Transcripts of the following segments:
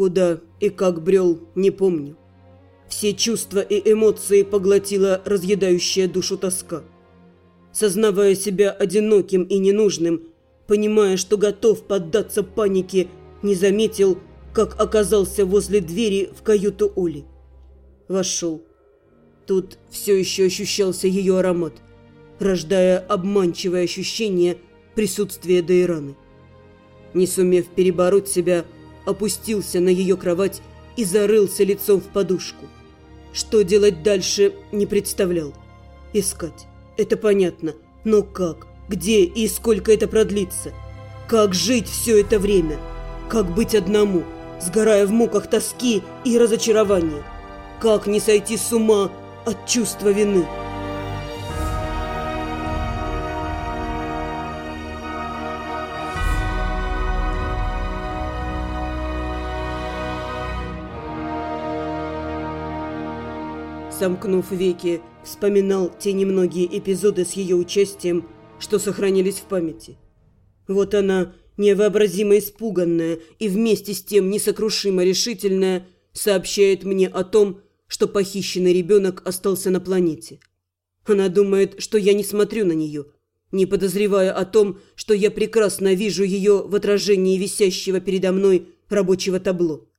Куда и как брел, не помню. Все чувства и эмоции поглотила разъедающая душу тоска. Сознавая себя одиноким и ненужным, понимая, что готов поддаться панике, не заметил, как оказался возле двери в каюту Оли. Вошел. Тут все еще ощущался ее аромат, рождая обманчивое ощущение присутствия Дейраны. Не сумев перебороть себя, опустился на ее кровать и зарылся лицом в подушку. Что делать дальше, не представлял. Искать. Это понятно. Но как? Где и сколько это продлится? Как жить все это время? Как быть одному, сгорая в муках тоски и разочарования? Как не сойти с ума от чувства вины? Сомкнув веки, вспоминал те немногие эпизоды с ее участием, что сохранились в памяти. Вот она, невообразимо испуганная и вместе с тем несокрушимо решительная, сообщает мне о том, что похищенный ребенок остался на планете. Она думает, что я не смотрю на нее, не подозревая о том, что я прекрасно вижу ее в отражении висящего передо мной рабочего табло.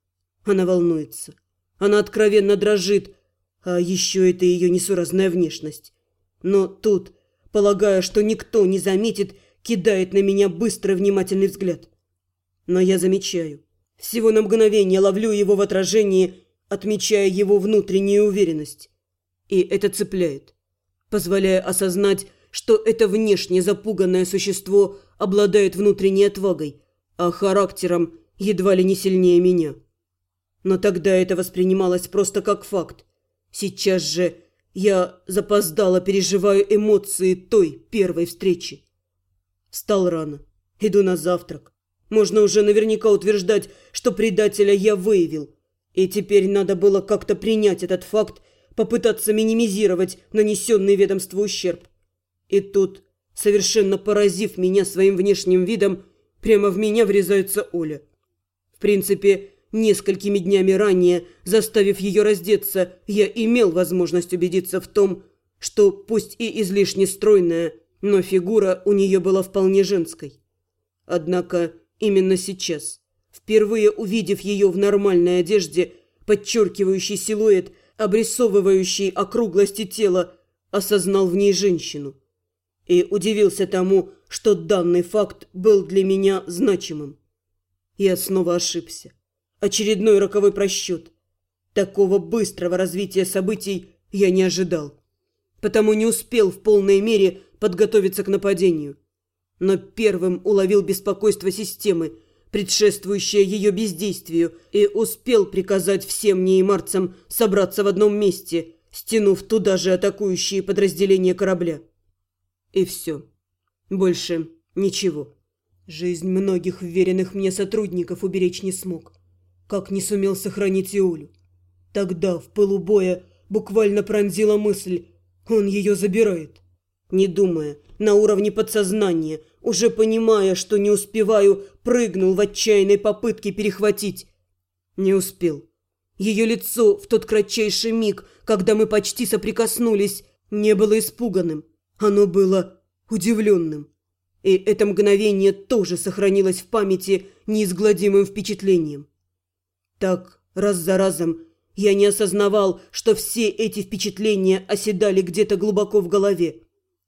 Она волнуется. Она откровенно дрожит, а еще это ее несуразная внешность. Но тут, полагая, что никто не заметит, кидает на меня быстрый внимательный взгляд. Но я замечаю. Всего на мгновение ловлю его в отражении, отмечая его внутреннюю уверенность. И это цепляет, позволяя осознать, что это внешне запуганное существо обладает внутренней отвагой, а характером едва ли не сильнее меня. Но тогда это воспринималось просто как факт, Сейчас же я запоздало переживаю эмоции той первой встречи. Встал рано. Иду на завтрак. Можно уже наверняка утверждать, что предателя я выявил. И теперь надо было как-то принять этот факт, попытаться минимизировать нанесенный ведомству ущерб. И тут, совершенно поразив меня своим внешним видом, прямо в меня врезается Оля. В принципе, Несколькими днями ранее, заставив ее раздеться, я имел возможность убедиться в том, что пусть и излишне стройная, но фигура у нее была вполне женской. Однако именно сейчас, впервые увидев ее в нормальной одежде, подчеркивающей силуэт, обрисовывающий округлости тела, осознал в ней женщину. И удивился тому, что данный факт был для меня значимым. Я снова ошибся. Очередной роковой просчет. Такого быстрого развития событий я не ожидал. Потому не успел в полной мере подготовиться к нападению. Но первым уловил беспокойство системы, предшествующее ее бездействию, и успел приказать всем неймарцам собраться в одном месте, стянув туда же атакующие подразделения корабля. И все. Больше ничего. Жизнь многих вверенных мне сотрудников уберечь не смог как не сумел сохранить Иолю. Тогда, в пылу боя, буквально пронзила мысль, он ее забирает. Не думая, на уровне подсознания, уже понимая, что не успеваю, прыгнул в отчаянной попытке перехватить. Не успел. Ее лицо в тот кратчайший миг, когда мы почти соприкоснулись, не было испуганным. Оно было удивленным. И это мгновение тоже сохранилось в памяти неизгладимым впечатлением. Так, раз за разом, я не осознавал, что все эти впечатления оседали где-то глубоко в голове,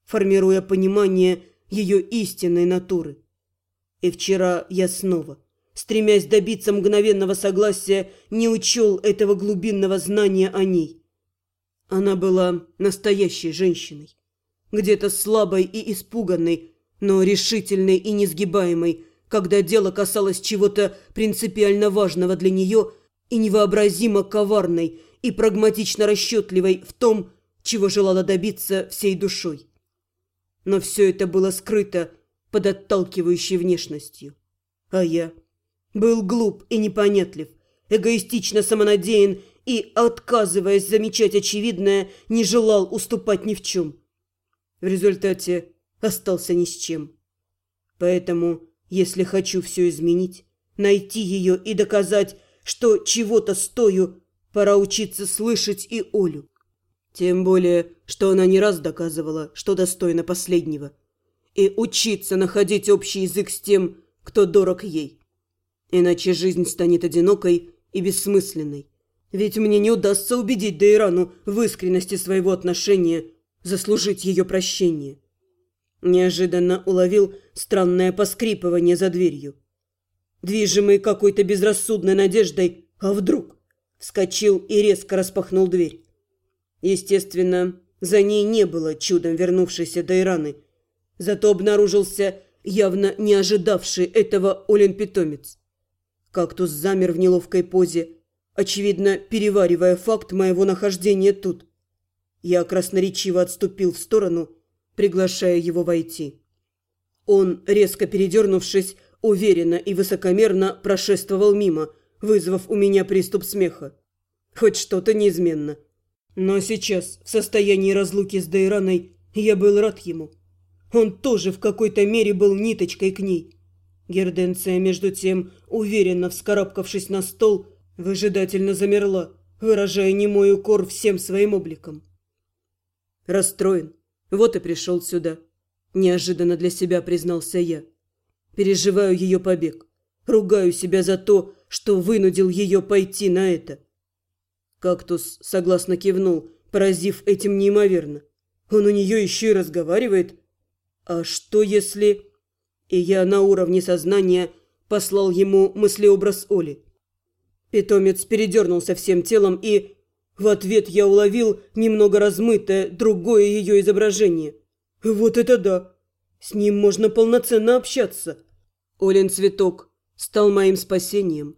формируя понимание ее истинной натуры. И вчера я снова, стремясь добиться мгновенного согласия, не учел этого глубинного знания о ней. Она была настоящей женщиной, где-то слабой и испуганной, но решительной и несгибаемой, когда дело касалось чего-то принципиально важного для нее и невообразимо коварной и прагматично расчетливой в том, чего желала добиться всей душой. Но все это было скрыто под отталкивающей внешностью. А я был глуп и непонятлив, эгоистично самонадеян и, отказываясь замечать очевидное, не желал уступать ни в чем. В результате остался ни с чем. Поэтому если хочу все изменить, найти ее и доказать, что чего-то стою, пора учиться слышать и Олю. Тем более, что она не раз доказывала, что достойна последнего. И учиться находить общий язык с тем, кто дорог ей. Иначе жизнь станет одинокой и бессмысленной. Ведь мне не удастся убедить Дейрану в искренности своего отношения, заслужить ее прощение. Неожиданно уловил странное поскрипывание за дверью. Движимый какой-то безрассудной надеждой, а вдруг? Вскочил и резко распахнул дверь. Естественно, за ней не было чудом вернувшейся Дайраны. Зато обнаружился явно не ожидавший этого Олен-питомец. Кактус замер в неловкой позе, очевидно, переваривая факт моего нахождения тут. Я красноречиво отступил в сторону, приглашая его войти. Он, резко передернувшись, уверенно и высокомерно прошествовал мимо, вызвав у меня приступ смеха. Хоть что-то неизменно. Но сейчас, в состоянии разлуки с Дейраной, я был рад ему. Он тоже в какой-то мере был ниточкой к ней. Герденция, между тем, уверенно вскарабкавшись на стол, выжидательно замерла, выражая немой укор всем своим обликом. Расстроен. Вот и пришел сюда. Неожиданно для себя признался я. Переживаю ее побег. Ругаю себя за то, что вынудил ее пойти на это. Кактус согласно кивнул, поразив этим неимоверно. Он у нее еще и разговаривает. А что если... И я на уровне сознания послал ему мыслеобраз Оли. Питомец передернулся всем телом и... В ответ я уловил немного размытое другое ее изображение. Вот это да! С ним можно полноценно общаться. Олен цветок стал моим спасением.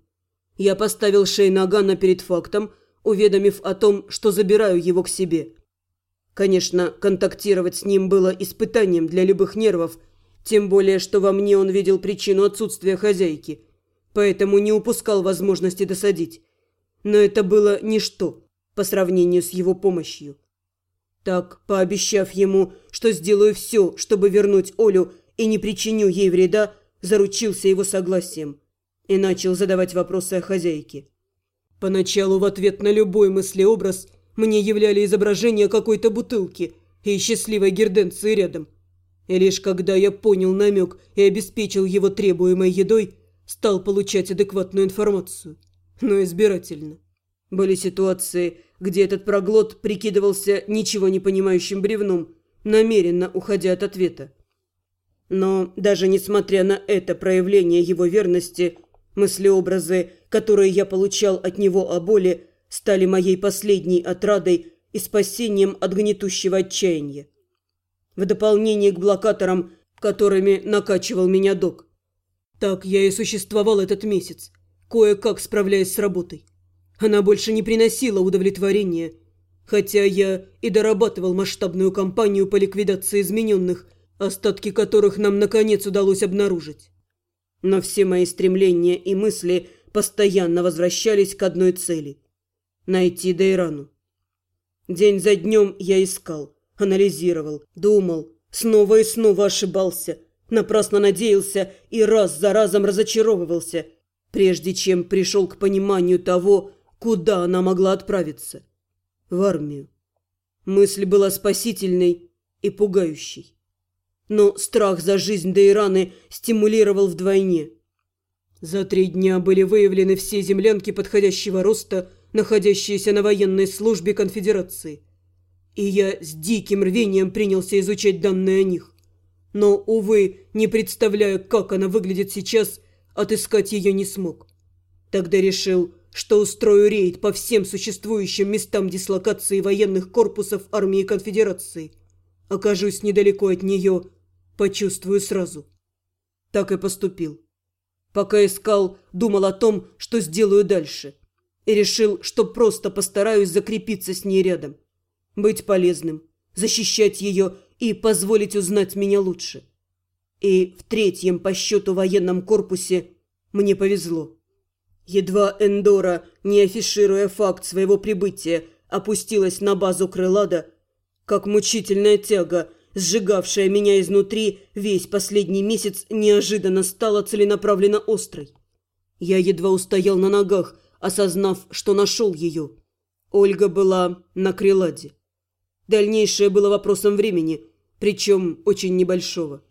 Я поставил Шейнагана перед фактом, уведомив о том, что забираю его к себе. Конечно, контактировать с ним было испытанием для любых нервов, тем более, что во мне он видел причину отсутствия хозяйки, поэтому не упускал возможности досадить. Но это было ничто по сравнению с его помощью. Так, пообещав ему, что сделаю все, чтобы вернуть Олю и не причиню ей вреда, заручился его согласием и начал задавать вопросы о хозяйке. Поначалу в ответ на любой мыслеобраз мне являли изображение какой-то бутылки и счастливой герденции рядом. И лишь когда я понял намек и обеспечил его требуемой едой, стал получать адекватную информацию. Но избирательно. Были ситуации, где этот проглот прикидывался ничего не понимающим бревном, намеренно уходя от ответа. Но даже несмотря на это проявление его верности, мыслеобразы, которые я получал от него о боли, стали моей последней отрадой и спасением от гнетущего отчаяния. В дополнение к блокаторам, которыми накачивал меня док. Так я и существовал этот месяц, кое-как справляясь с работой. Она больше не приносила удовлетворения, хотя я и дорабатывал масштабную кампанию по ликвидации измененных, остатки которых нам наконец удалось обнаружить. Но все мои стремления и мысли постоянно возвращались к одной цели – найти Дейрану. День за днем я искал, анализировал, думал, снова и снова ошибался, напрасно надеялся и раз за разом разочаровывался, прежде чем пришел к пониманию того, Куда она могла отправиться? В армию. Мысль была спасительной и пугающей. Но страх за жизнь Дейраны стимулировал вдвойне. За три дня были выявлены все землянки подходящего роста, находящиеся на военной службе конфедерации. И я с диким рвением принялся изучать данные о них. Но, увы, не представляя, как она выглядит сейчас, отыскать ее не смог. Тогда решил, что устрою рейд по всем существующим местам дислокации военных корпусов армии конфедерации. Окажусь недалеко от нее, почувствую сразу. Так и поступил. Пока искал, думал о том, что сделаю дальше. И решил, что просто постараюсь закрепиться с ней рядом. Быть полезным, защищать ее и позволить узнать меня лучше. И в третьем по счету военном корпусе мне повезло. Едва Эндора, не афишируя факт своего прибытия, опустилась на базу Крылада, как мучительная тяга, сжигавшая меня изнутри весь последний месяц, неожиданно стала целенаправленно острой. Я едва устоял на ногах осознав, что нашел ее. Ольга была на Креладе. Дальнейшее было вопросом времени, причем очень небольшого.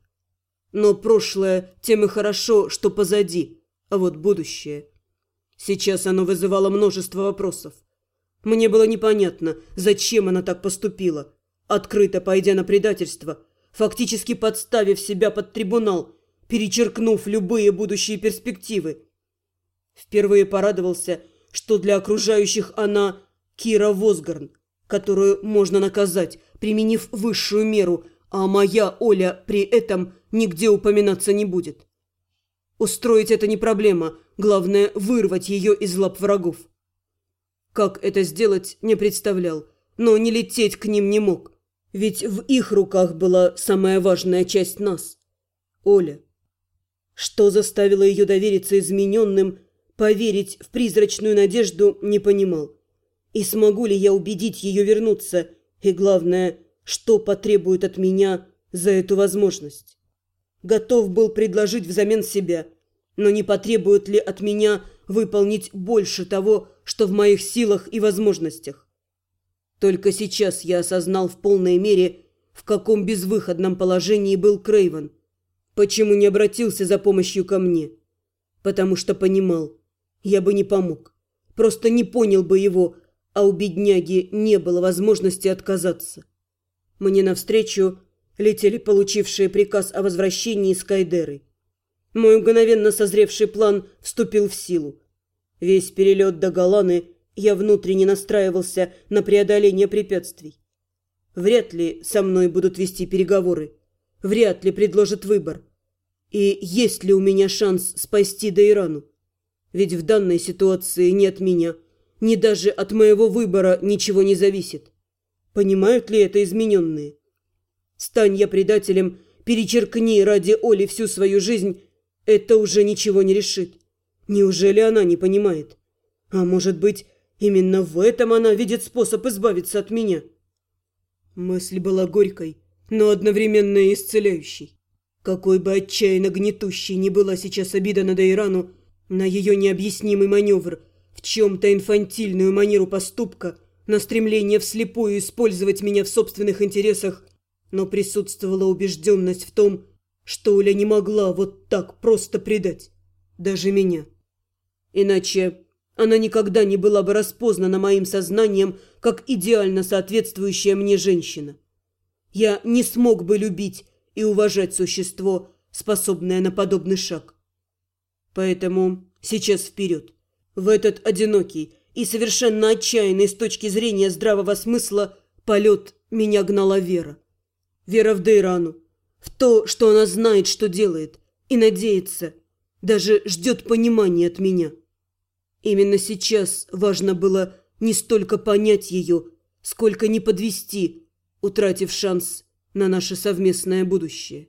Но прошлое тем и хорошо, что позади, а вот будущее. Сейчас оно вызывало множество вопросов. Мне было непонятно, зачем она так поступила, открыто пойдя на предательство, фактически подставив себя под трибунал, перечеркнув любые будущие перспективы. Впервые порадовался, что для окружающих она Кира Возгарн, которую можно наказать, применив высшую меру, а моя Оля при этом нигде упоминаться не будет. Устроить это не проблема, главное вырвать ее из лап врагов. Как это сделать, не представлял, но не лететь к ним не мог, ведь в их руках была самая важная часть нас – Оля. Что заставило ее довериться измененным, поверить в призрачную надежду, не понимал. И смогу ли я убедить ее вернуться, и главное, что потребует от меня за эту возможность. Готов был предложить взамен себя, но не потребует ли от меня выполнить больше того, что в моих силах и возможностях. Только сейчас я осознал в полной мере, в каком безвыходном положении был Крейвен – Почему не обратился за помощью ко мне? Потому что понимал, я бы не помог. Просто не понял бы его, а у бедняги не было возможности отказаться. Мне навстречу летели получившие приказ о возвращении из Кайдеры. Мой мгновенно созревший план вступил в силу. Весь перелет до Галаны я внутренне настраивался на преодоление препятствий. Вряд ли со мной будут вести переговоры вряд ли предложит выбор. И есть ли у меня шанс спасти Дейрану? Ведь в данной ситуации ни от меня, ни даже от моего выбора ничего не зависит. Понимают ли это измененные? Стань я предателем, перечеркни ради Оли всю свою жизнь, это уже ничего не решит. Неужели она не понимает? А может быть, именно в этом она видит способ избавиться от меня? Мысль была горькой, но одновременно и исцеляющей. Какой бы отчаянно гнетущей ни была сейчас обида на Дейрану, на ее необъяснимый маневр, в чем-то инфантильную манеру поступка, на стремление вслепую использовать меня в собственных интересах, но присутствовала убежденность в том, что Оля не могла вот так просто предать. Даже меня. Иначе она никогда не была бы распознана моим сознанием как идеально соответствующая мне женщина я не смог бы любить и уважать существо, способное на подобный шаг. Поэтому сейчас вперед. В этот одинокий и совершенно отчаянный с точки зрения здравого смысла полет меня гнала Вера. Вера в Дейрану, в то, что она знает, что делает, и надеется, даже ждет понимания от меня. Именно сейчас важно было не столько понять ее, сколько не подвести, утратив шанс на наше совместное будущее.